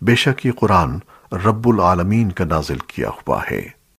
بے شک یہ قرآن رب العالمین کا نازل کیا ہوا ہے۔